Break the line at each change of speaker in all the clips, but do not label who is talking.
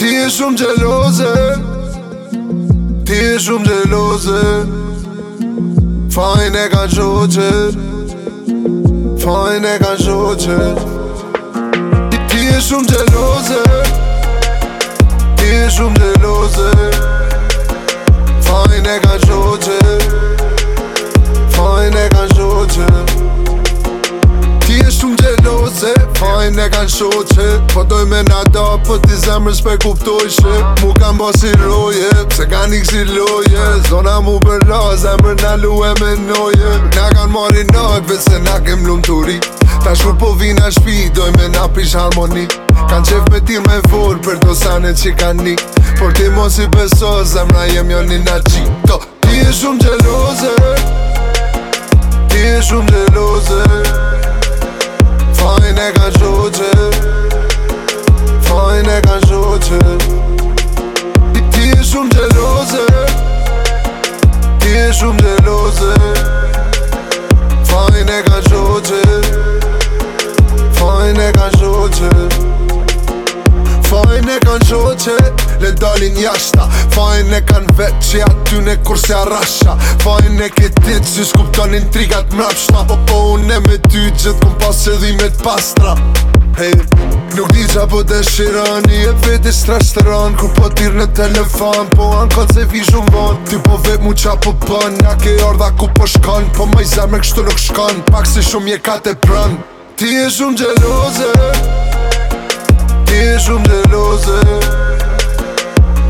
Ti e shumë gjeloze Ti e shumë gjeloze e ka gjoqe Fajn e ka gjoqe Ti e shumë Ti e shumë Hajnë e kanë shu Po doj me na da Po t'i zemrës pe kuptoj shi Mu kanë basi roje pse kanë i loje Zona mu për la Zemrë na lue me noje Na kanë marri nëk Vec na kem lumë të ri Ta shpër po vina shpi Doj me na pish harmoni Kanë qef me ti me vor Për do sanet që kanë nik Por ti mos i beso Zemrë jem jo një na qi Ti e shumë gjeloze Ti e shumë gjeloze Ti e shumë gjeloze shumë dhe Fajnë e ka qoqe Fajnë e ka qoqe Fajnë e ka qoqe Le dalin jashta Fajnë e kanë në vetë që aty në kur se arrasha Fajnë e ke si s'kuptan intrigat mrapshta Po po unë e me ty që t'kom pas që dhime t'pastra Hey Nuk di qa po dëshiran I e veti strashtëran Kur po tirë në telefon Po anë kanë se vizhë më vonë Ti po vetë mu qa po pënë Nja ke ardha ku po shkanë Po maj zemër kështu nuk shkanë Pak se shumë je ka të pran Ti e shumë gjeloze Ti e shumë gjeloze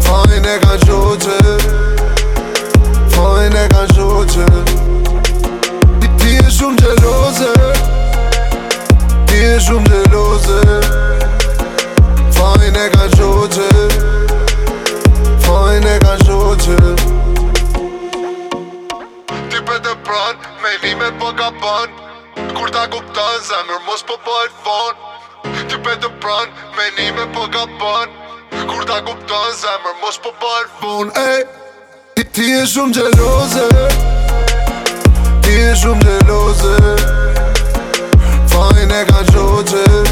Fajn e ka gjoqe Me vi me po ka Kur ta guptan zemër mos po po e fan Ti pe të pran Me ni me po ka Kur ta guptan zemër mos po po e fan Ej Ti ti e shumë gjeloze Ti e shumë gjeloze Fajn e ka gjoqe